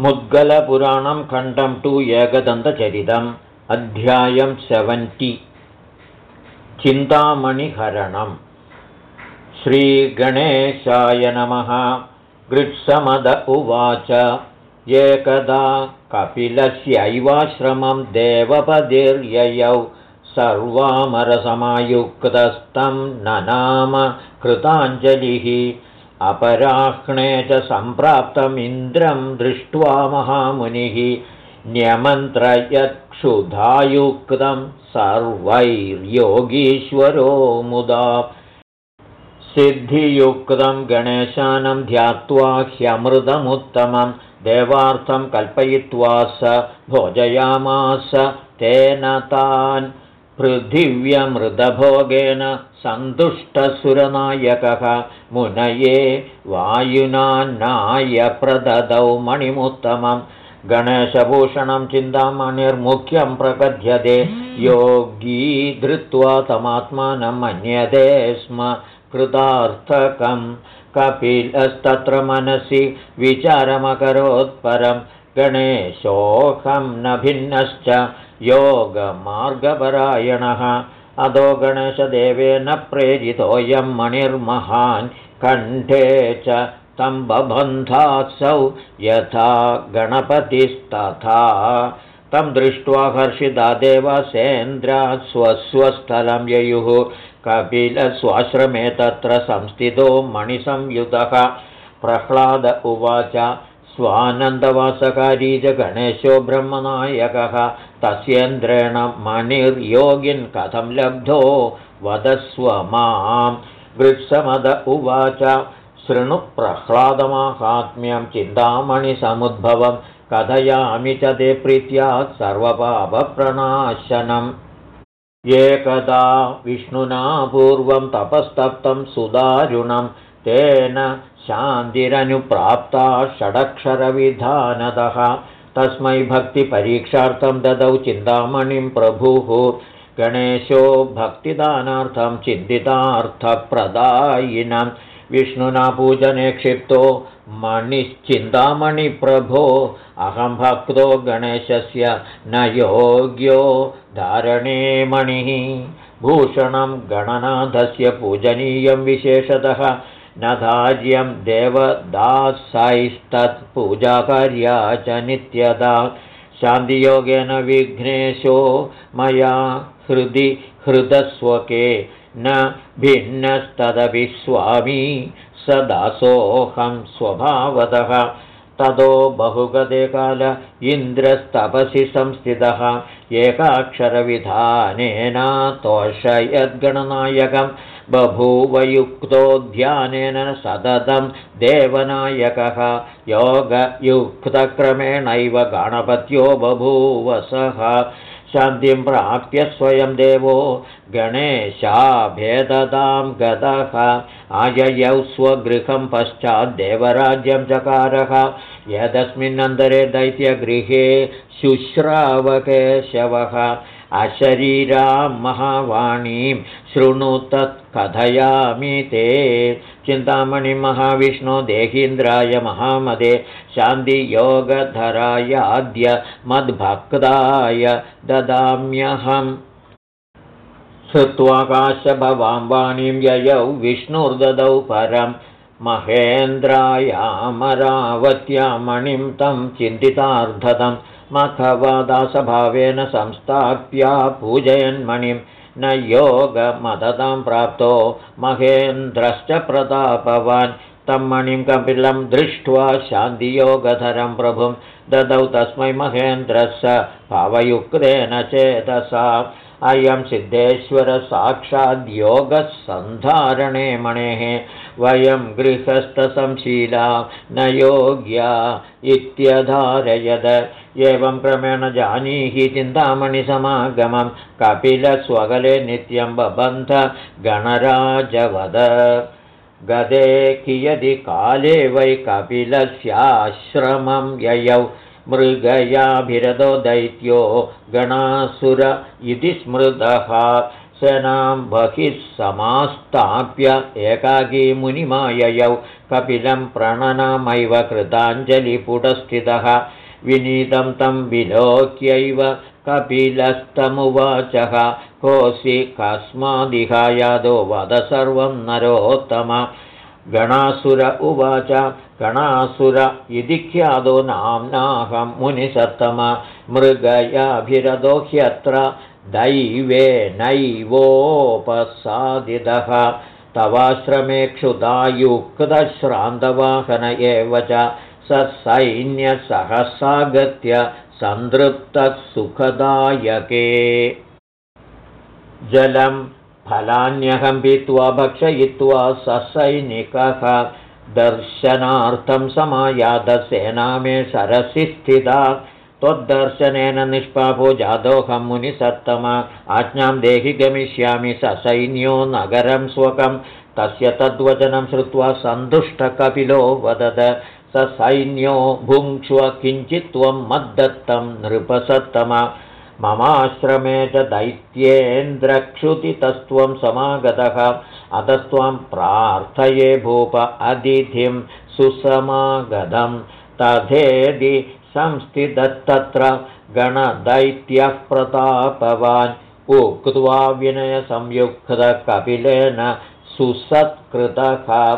मुद्गलपुराणं खण्डं टु एकदन्तचरितम् अध्यायं सेवन्टि चिन्तामणिहरणम्। श्रीगणेशाय नमः। गृत्समद उवाच। एकदा कपिलस्यैवाश्रमं देवपदिर्ययौ सर्वामरसमायुक्तस्तं ननाम कृताञ्जलिः अपराह्णे च सम्प्राप्तमिन्द्रं दृष्ट्वा महामुनिः न्यमन्त्रयत्क्षुधायुक्तं सर्वैर्योगीश्वरो मुदा सिद्धियुक्तं गणेशानं ध्यात्वा ह्यमृतमुत्तमं देवार्थं कल्पयित्वा स भोजयामास तेन तान् पृथिव्यमृतभोगेन सन्तुष्टसुरनायकः मुनये वायुनान्नाय प्रददौ मणिमुत्तमं गणेशभूषणं चिन्तामणिर्मुख्यं प्रकथ्यते योगी धृत्वा तमात्मानं मन्यते स्म कृतार्थकं कपिलस्तत्र मनसि विचारमकरोत्परं गणेशोऽहं न भिन्नश्च योगमार्गपरायणः। अधो गणेशदेवेन प्रेरितोऽयं मणिर्महान्। कण्ठे च तं बबन्धासौ यथा गणपतिस्तथा। तं दृष्ट्वा हर्षिता देवसेन्द्रा स्वस्वस्थलं ययुः। कपिलस्वाश्रमे तत्र संस्थितो मणिसंयुतः प्रह्लाद उवाच स्वानन्दवासकारी च गणेशो ब्रह्मनायकः। तस्येन्द्रेण मणिर्योगिन् कथं लब्धो? वदस्व मां वृत्समद उवाच शृणुप्रह्लादमाहात्म्यं चिन्तामणिसमुद्भवं। कथयामि च ते प्रीत्या सर्वपापप्रणाशनम्। एकदा विष्णुना पूर्वं तपस्तप्तं सुदारुणं तेन शान्तिरनुप्राप्ता षडक्षरविधानतः। तस्मै भक्तिपरीक्षार्थं ददौ चिन्तामणिं प्रभुः। गणेशो भक्तिदानार्थं चिन्तितार्थप्रदायिनं। विष्णुना पूजने क्षिप्तो मणिश्चिन्तामणिप्रभो अहं भक्तो गणेशस्य न योग्यो धारणे मणिः। भूषणं गणनाथस्य पूजनीयं विशेषतः न धार्यं देवदासैस्तत्पूजाकार्या च नित्यदा। शान्तियोगेन विघ्नेशो मया हृदि हृदस्वके। न भिन्नस्तदभिस्वामी स दासोऽहं स्वभावतः। ततो बहुगते काल इन्द्रस्तपसि संस्थितः। एकाक्षरविधानेन तोषयद्गणनायकं बभूवयुक्तो ध्यानेन सततं देवनायकः योगयुक्तक्रमेणैव गणपत्यो बभूवसः। शान्तिं प्राप्य स्वयं देवो गणेशाभेदतां गतः। आययौ स्वगृहं पश्चाद्देवराज्यं चकारः यदस्मिन्नन्तरे दैत्यगृहे शुश्रावकेशवः अशरीरां महावाणीं शृणु कथयामि ते। चिन्तामणिमहाविष्णो देहीन्द्राय महामदे शान्तियोगधरायाद्य मद्भक्ताय ददाम्यहम्। श्रुत्वाकाशभवां वाणीं ययौ विष्णुर्ददौ परं। महेन्द्रायामरावत्या मणिं तं चिन्तितार्धतम् मखवादासभावेन संस्थाप्या पूजयन्मणिं न योगमदतां प्राप्तो महेन्द्रश्च प्रतापवान्। तं मणिं कपिलं दृष्ट्वा शान्तियोगधरं प्रभुं ददौ तस्मै महेन्द्रस्य भावयुक्तेन चेतसा। अयं सिद्धेश्वरसाक्षाद्योगः सन्धारणे मणेः वयं गृहस्थसंशीला न योग्या इत्यधारयद एवं क्रमेण जानीहि चिन्तामणिसमागमं कपिलस्वगले नित्यं बबन्ध गणराजवद। गदे कियदि काले वै कपिलस्याश्रमं ययौ। मृगयाभिरदो दैत्यो गणासुर इति स्मृतः। सेनां बहिः समास्ताप्य एकाकी मुनिमाययौ। कपिलं प्रणनमैव कृताञ्जलिपुटस्थितः विनीतं तं विलोक्यैव कपिलस्तमुवाचः कोऽसि कस्मादिहायादो वद सर्वं नरोत्तम। गणासुर उवाच गणासुर इति ख्यातो नाम्नाहं मुनिसत्तम। मृगयाभिरतो ह्यत्र दैवेनैवोपसादितः तवाश्रमे क्षुदायुक्तश्रान्तवाहन एव च स सैन्यसहसागत्य सन्दृप्तसुखदायके जलं फलान्यहं पीत्वा भक्षयित्वा ससैनिकः दर्शनार्थं मे सरसि स्थिता। त्वद्दर्शनेन निष्पापो जादोऽहं मुनिसत्तम। आज्ञां देहि गमिष्यामि ससैन्यो नगरं स्वकं। तस्य तद्वचनं श्रुत्वा सन्तुष्टकपिलो वदद स सैन्यो भुङ्क्ष्व किञ्चित् त्वं मद्दत्तं नृपसत्तम। ममाश्रमे च दैत्येन्द्रक्षुतितस्त्वं समागतः। अतस्त्वं प्रार्थये भूप अतिथिं सुसमागतं। तथेदि संस्थितस्तत्र गणदैत्यः प्रतापवान्। उक्त्वा विनयसंयुक्तकपिलेन सुसत्कृतः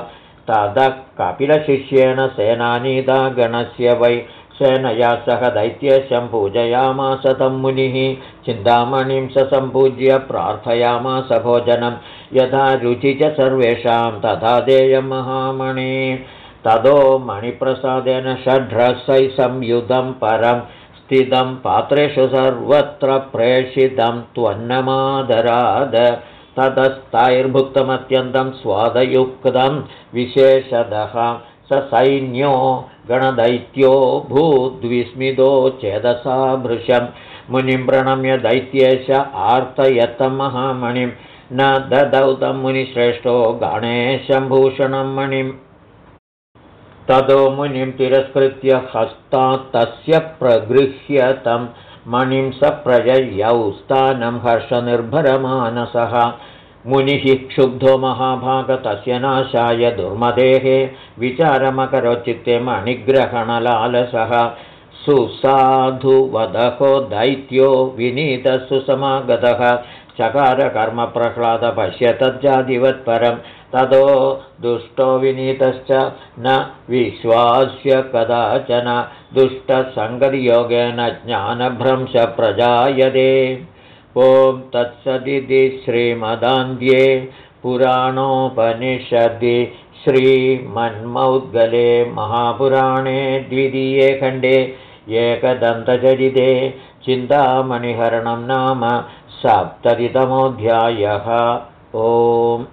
ततः कपिलशिष्येण सेनानीता गणस्य वै सेनया सह दैत्येशं पूजयामास तं मुनिः। चिन्तामणिं स सम्पूज्य प्रार्थयामास भोजनं। यथा रुचि च सर्वेषां तथा देयं महामणि। ततो मणिप्रसादेन षड्रसै संयुधं परं स्थितं पात्रेषु सर्वत्र प्रेषितं त्वन्नमादराद ततस्तैर्भुक्तमत्यन्तं स्वादयुक्तं विशेषदः स सैन्यो गणदैत्यो भूद्विस्मितो चेदसा भृशं मुनिं प्रणम्य दैत्येश आर्तयत्तं महामणिं न ददौ तं मुनिश्रेष्ठो गणेशं भूषणं मणिम् ततो मुनिं तिरस्कृत्य हस्तात् तस्य प्रगृह्य तं मणिं स प्रजयौ स्थानं हर्षनिर्भरमानसः। मुनिः क्षुब्धो महाभागतस्य नाशाय दुर्मदेः विचारमकरोचित्ते मणिग्रहणलालसः। सुसाधुवदहो दैत्यो विनीतः सुसमागतः चकारकर्मप्रह्लाद पश्य तज्जादिवत्परं ततो दुष्टो विनीतश्च न विश्वास्य कदाचन दुष्टसङ्गतियोगेन ज्ञानभ्रंशप्रजायते ॐ तत्सदिति श्रीमदान्ध्ये पुराणोपनिषदि श्रीमन्मौद्गले महापुराणे द्वितीये खण्डे एकदन्तचरिते चिन्तामणिहरणं नाम सप्ततितमोऽध्यायः। ओम्